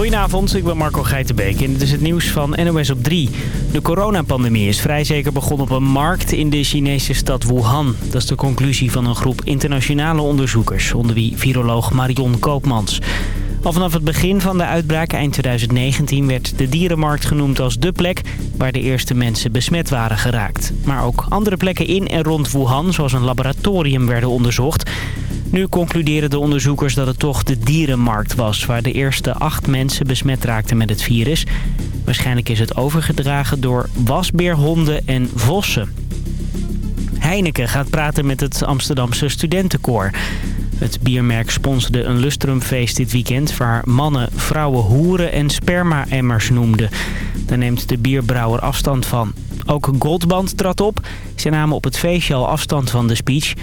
Goedenavond, ik ben Marco Geitenbeek en dit is het nieuws van NOS op 3. De coronapandemie is vrij zeker begonnen op een markt in de Chinese stad Wuhan. Dat is de conclusie van een groep internationale onderzoekers, onder wie viroloog Marion Koopmans. Al vanaf het begin van de uitbraak eind 2019 werd de dierenmarkt genoemd als de plek waar de eerste mensen besmet waren geraakt. Maar ook andere plekken in en rond Wuhan, zoals een laboratorium, werden onderzocht. Nu concluderen de onderzoekers dat het toch de dierenmarkt was... waar de eerste acht mensen besmet raakten met het virus. Waarschijnlijk is het overgedragen door wasbeerhonden en vossen. Heineken gaat praten met het Amsterdamse studentenkoor. Het biermerk sponsorde een lustrumfeest dit weekend... waar mannen vrouwen hoeren en sperma-emmers noemden. Daar neemt de bierbrouwer afstand van. Ook Goldband trad op. Ze namen op het feestje al afstand van de speech...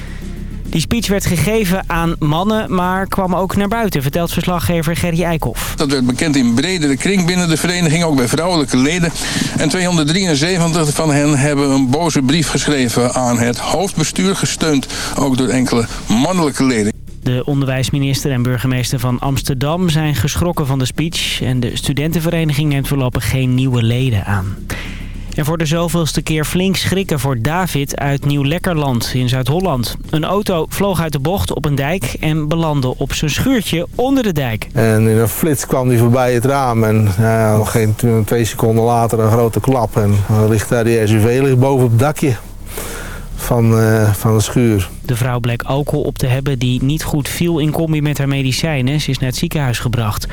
Die speech werd gegeven aan mannen, maar kwam ook naar buiten, vertelt verslaggever Gerry Eikhoff. Dat werd bekend in bredere kring binnen de vereniging, ook bij vrouwelijke leden. En 273 van hen hebben een boze brief geschreven aan het hoofdbestuur, gesteund ook door enkele mannelijke leden. De onderwijsminister en burgemeester van Amsterdam zijn geschrokken van de speech... en de studentenvereniging neemt voorlopig geen nieuwe leden aan. En voor de zoveelste keer flink schrikken voor David uit Nieuw-Lekkerland in Zuid-Holland. Een auto vloog uit de bocht op een dijk en belandde op zijn schuurtje onder de dijk. En in een flits kwam hij voorbij het raam en nog geen twee seconden later een grote klap. En dan ligt daar die SUV ligt boven op het dakje van, uh, van de schuur. De vrouw bleek alcohol op te hebben die niet goed viel in combi met haar medicijnen. Ze is naar het ziekenhuis gebracht.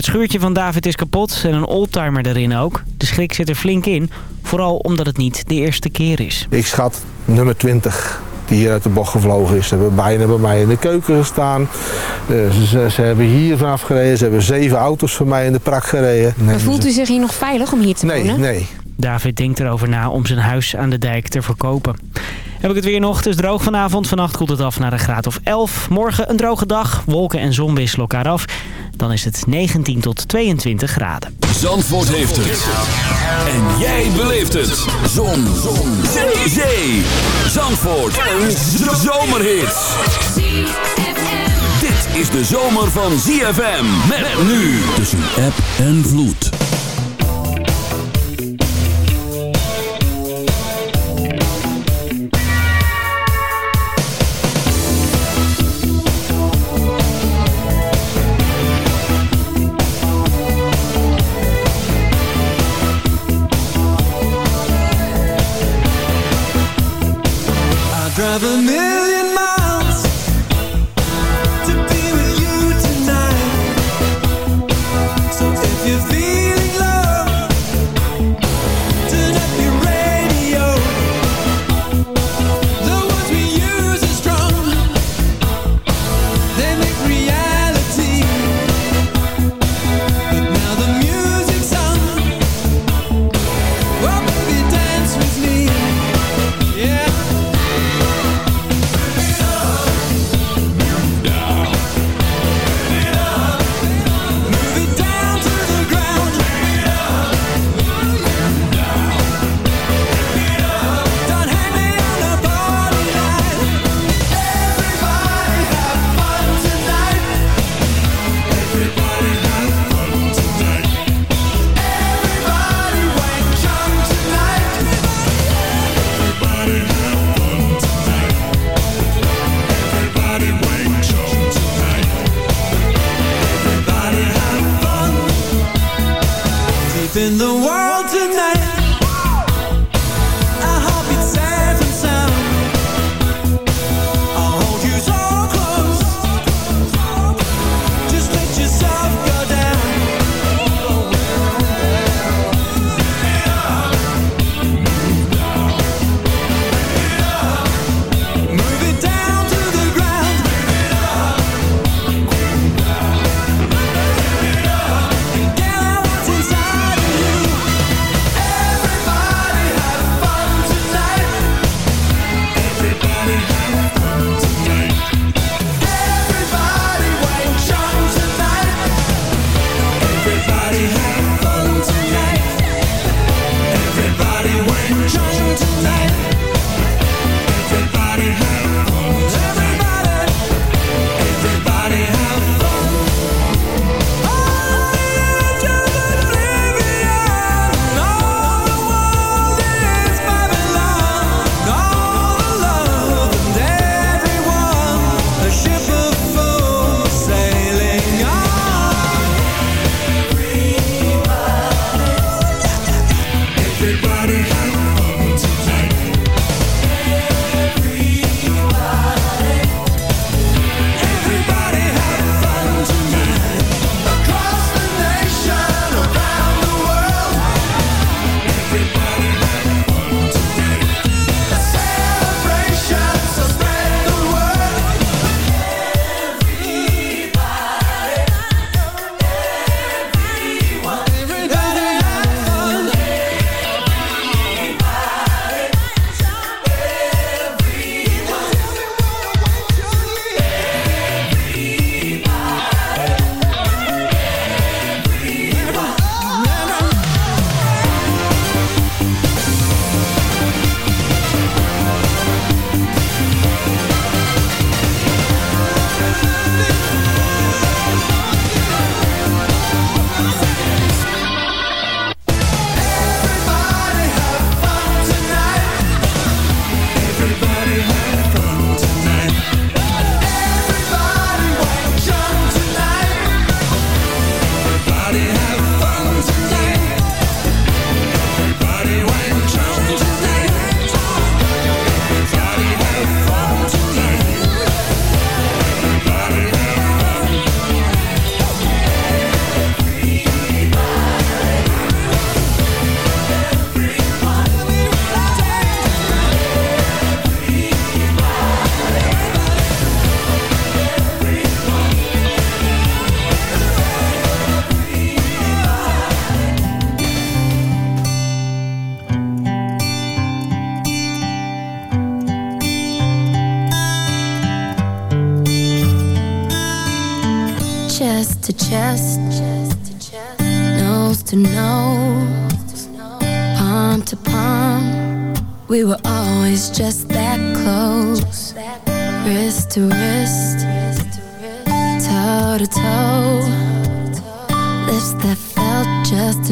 Het schuurtje van David is kapot en een oldtimer erin ook. De schrik zit er flink in, vooral omdat het niet de eerste keer is. Ik schat nummer 20 die hier uit de bocht gevlogen is. Ze hebben bijna bij mij in de keuken gestaan. Eh, ze, ze, hebben hier vanaf gereden. Ze hebben zeven auto's van mij in de prak gereden. maar voelt u zich hier nog veilig om hier te nee, wonen? Nee, David denkt erover na om zijn huis aan de dijk te verkopen. Heb ik het weer nog. Het is droog vanavond. Vannacht koelt het af naar een graad of 11. Morgen een droge dag. Wolken en zon wisselen elkaar af. Dan is het 19 tot 22 graden. Zandvoort heeft het. En jij beleeft het. Zon. zon. Zee. Zee. Zandvoort. Een zomerhit. Dit is de zomer van ZFM. Met nu tussen app en vloed. never miss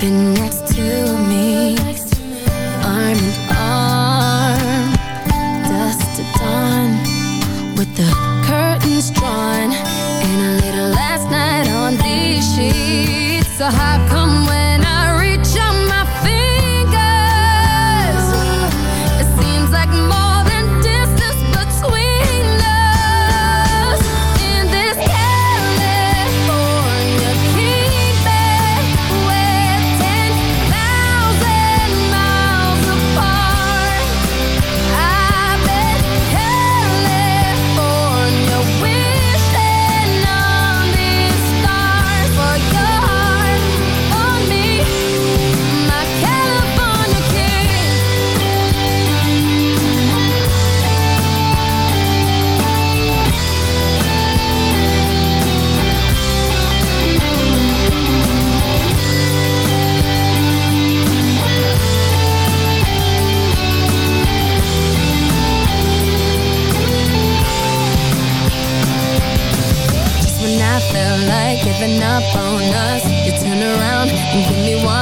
been up on us. You turn around and give me one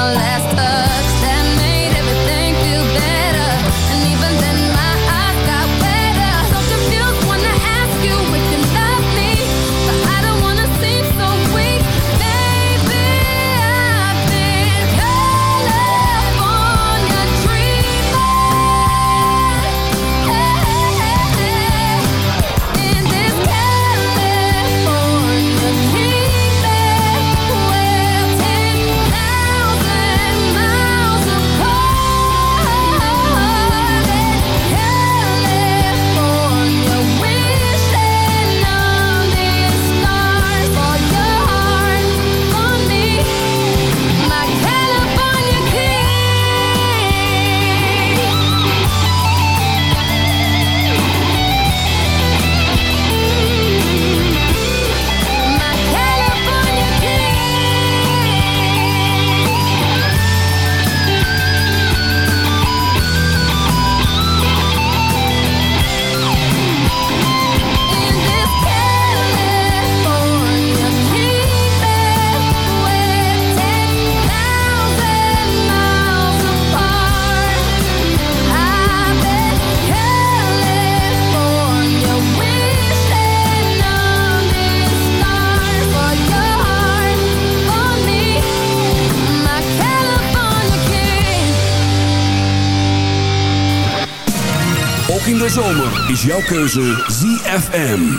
is jouw keuze ZFM.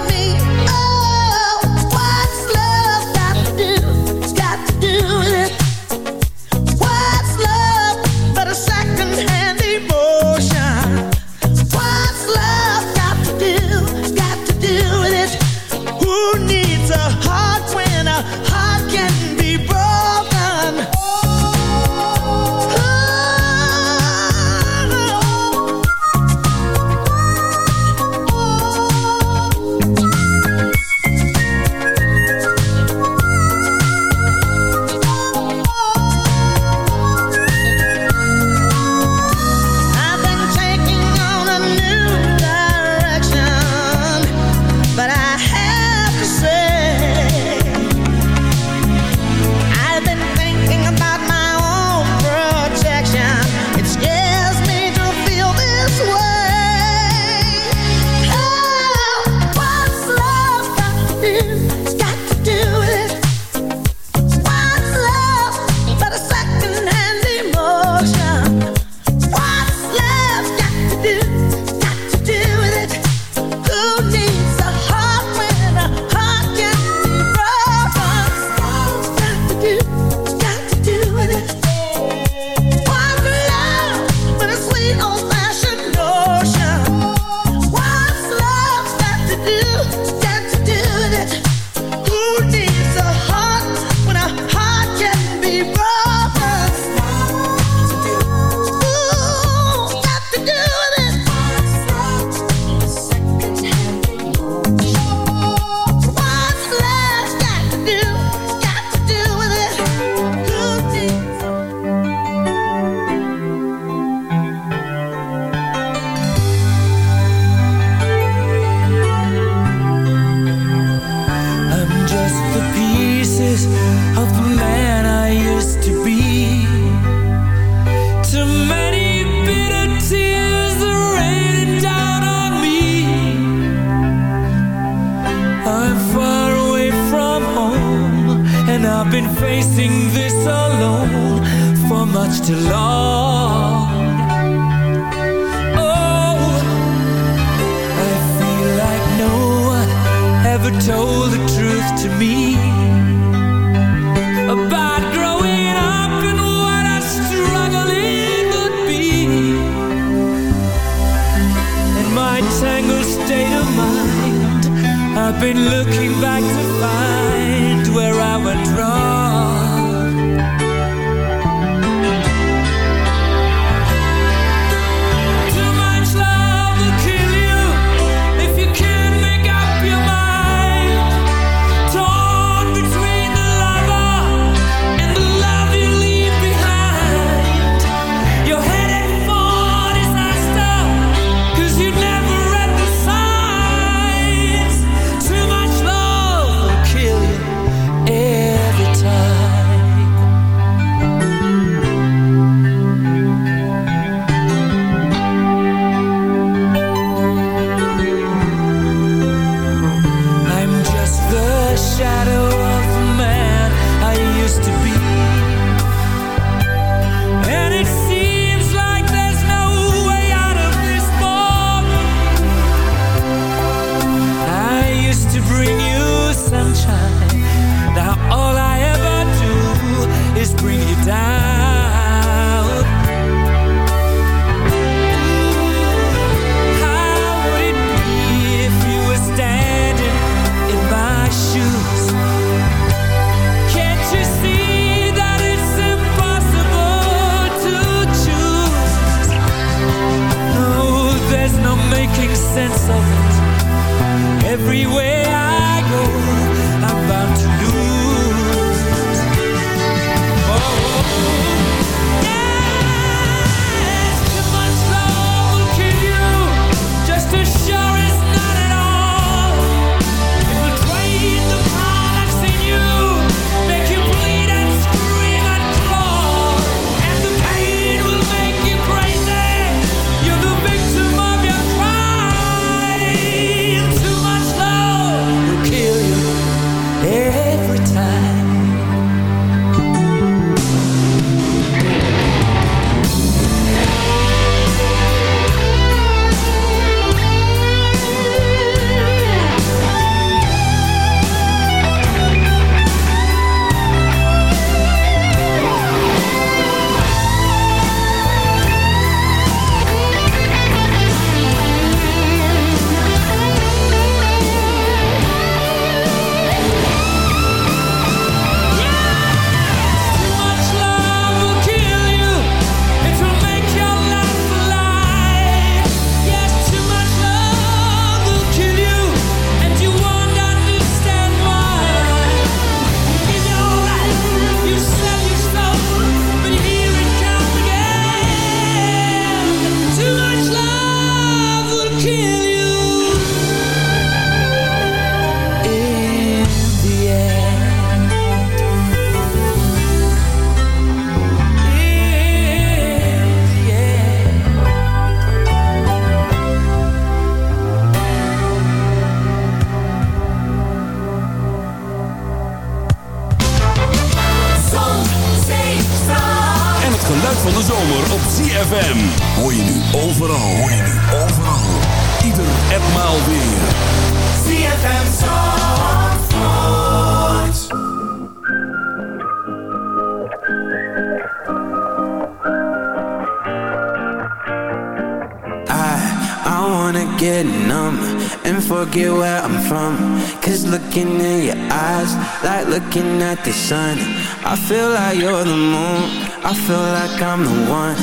sun. I feel like you're the moon. I feel like I'm the one.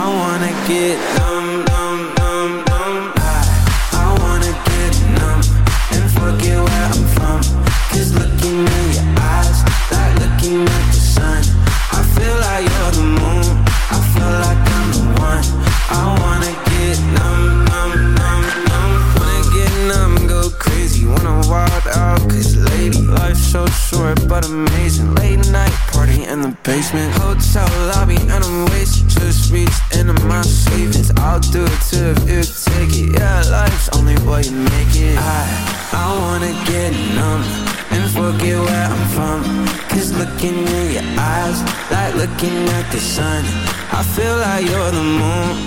I wanna get looking at the sun. I feel like you're the moon.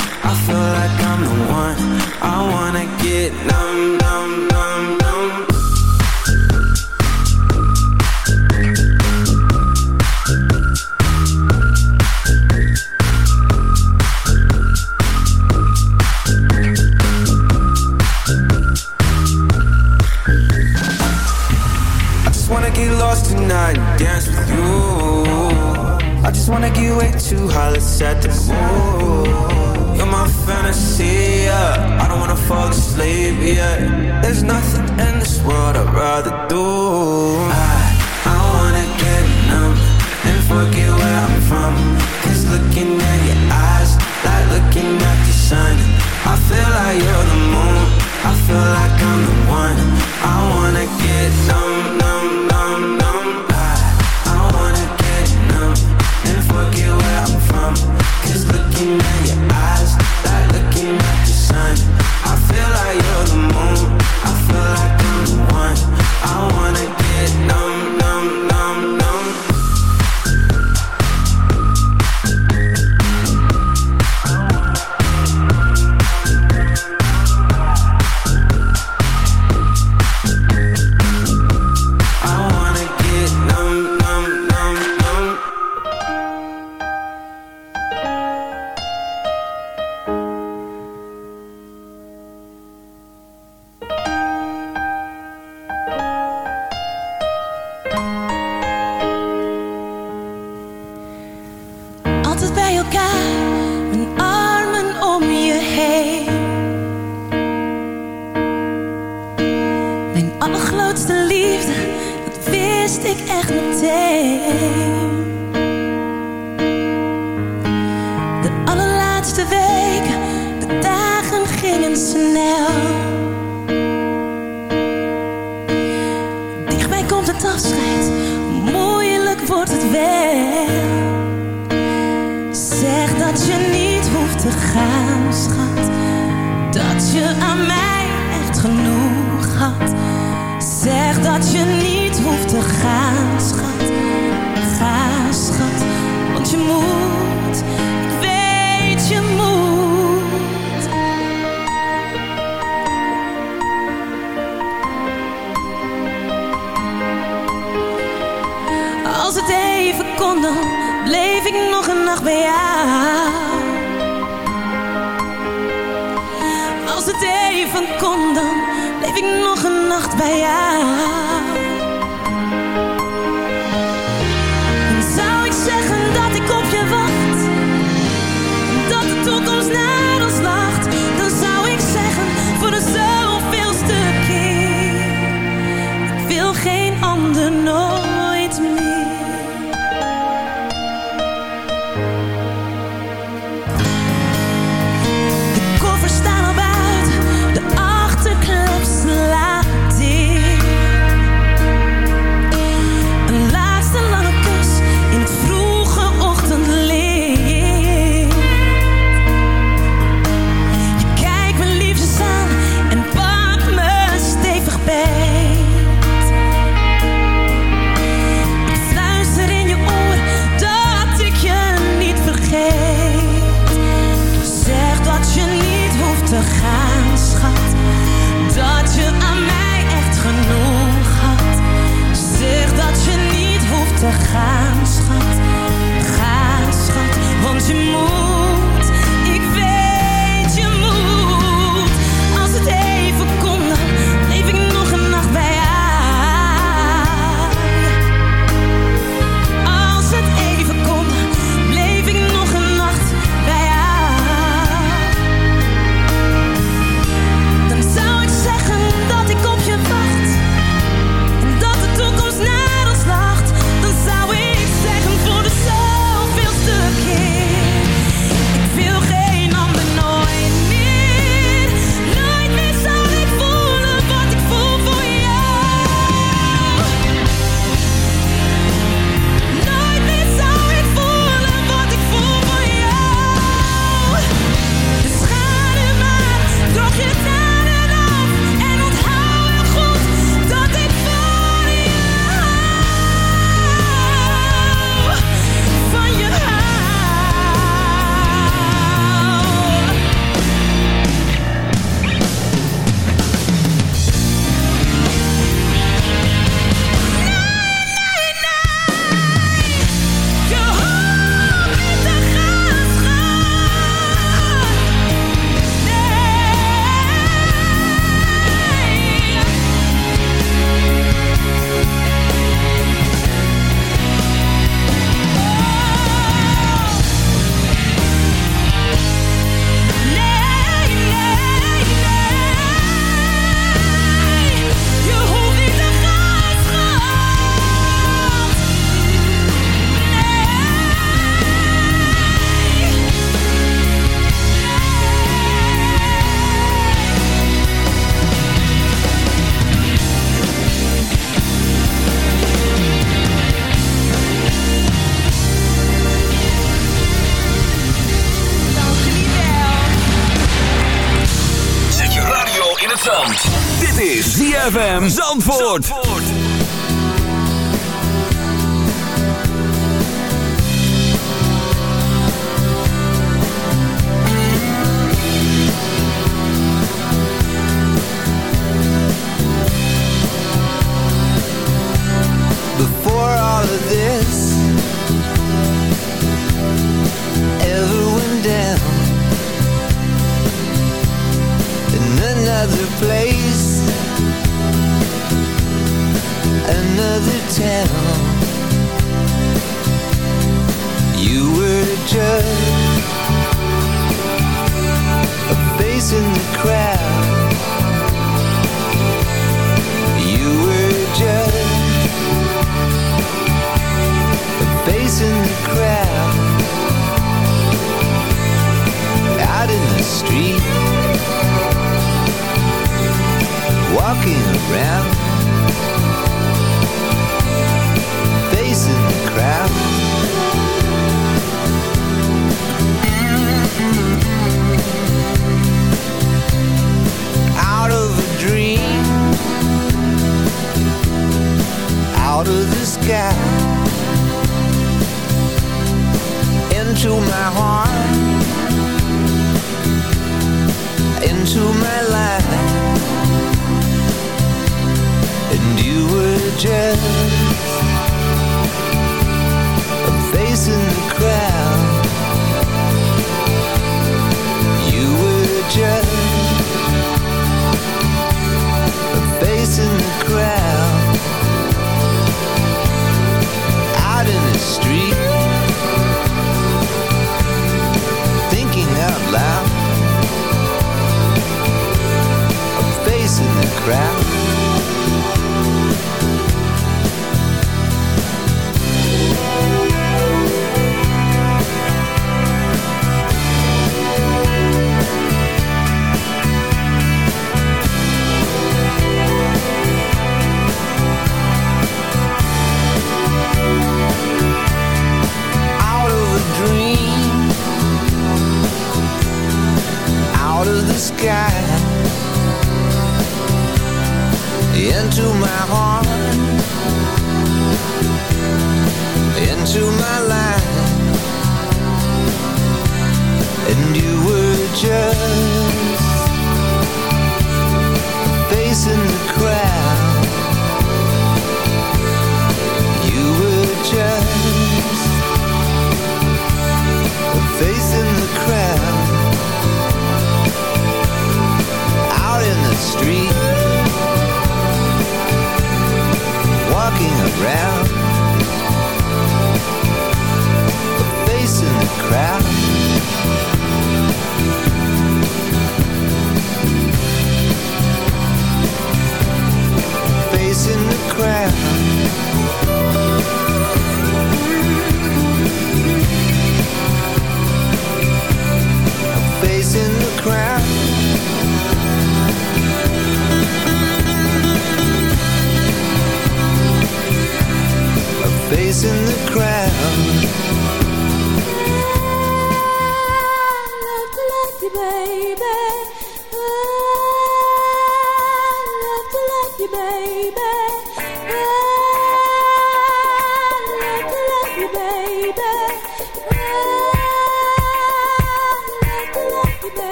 Red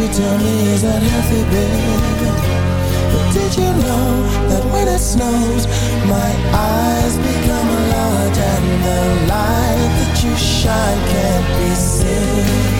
You tell me, is that healthy, babe? But did you know that when it snows, my eyes become a and the light that you shine can't be seen?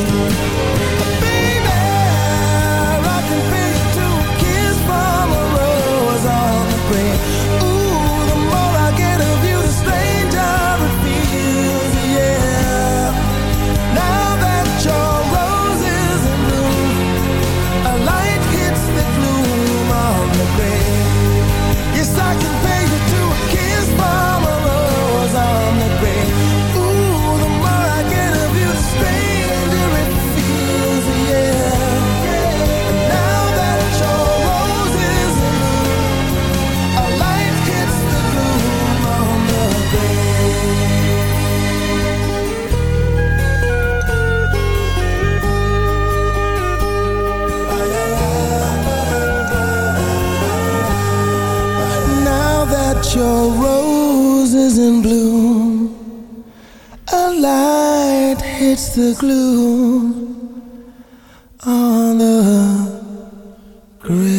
the glue de.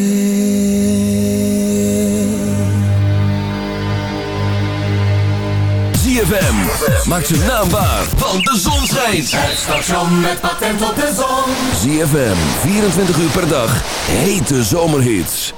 ZFM maakt naam waar, want de zon schijnt. Het station met patent op de zon. ZFM, 24 uur per dag, hete zomerhits.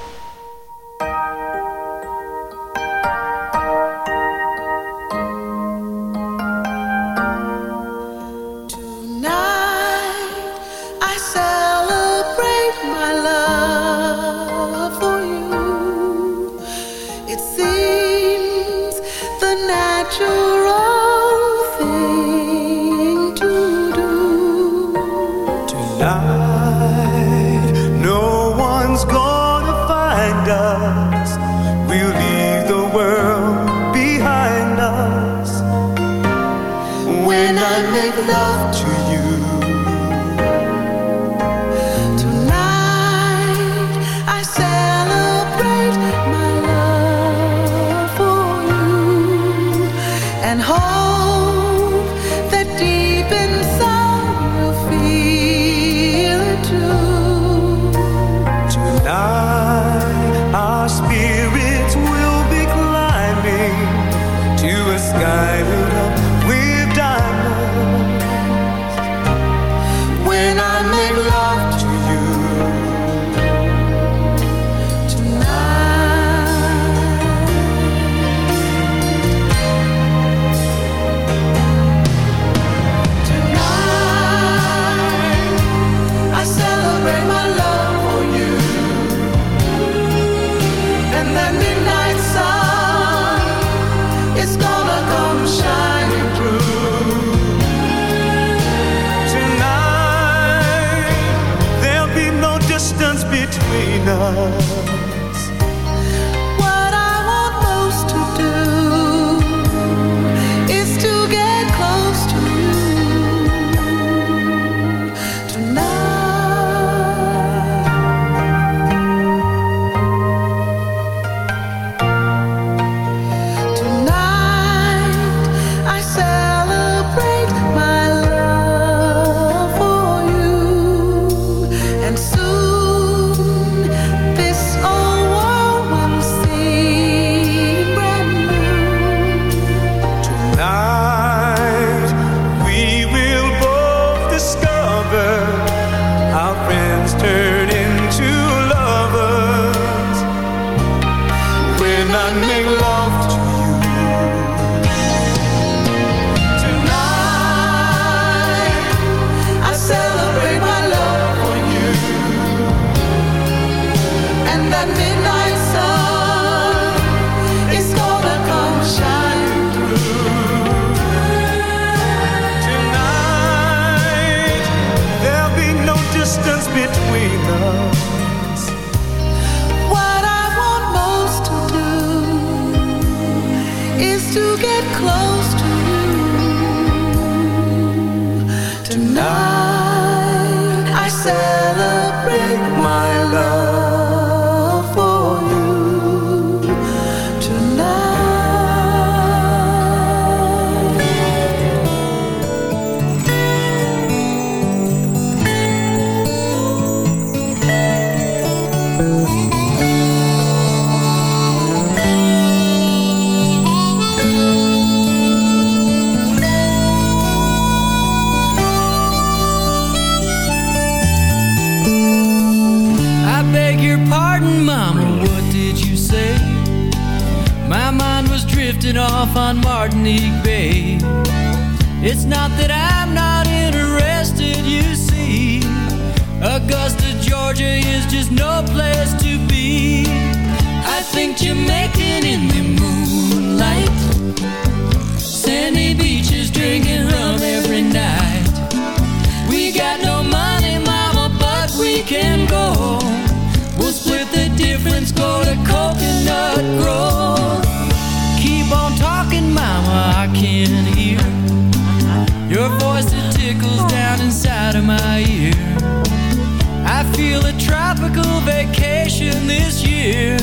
tropical vacation this year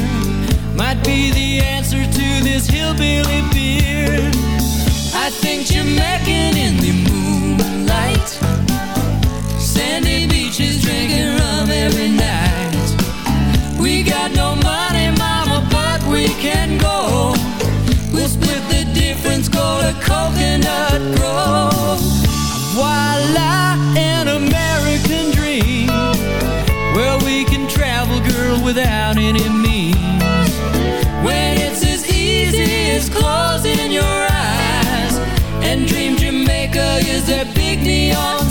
might be the answer to this hillbilly beer. I think Jamaican in the moonlight, sandy beaches drinking rum every night. We got no money, mama, but we can go. We'll split the difference, go to Coconut Grove. Voila without any means. When it's as easy as closing your eyes And Dream Jamaica is their big neon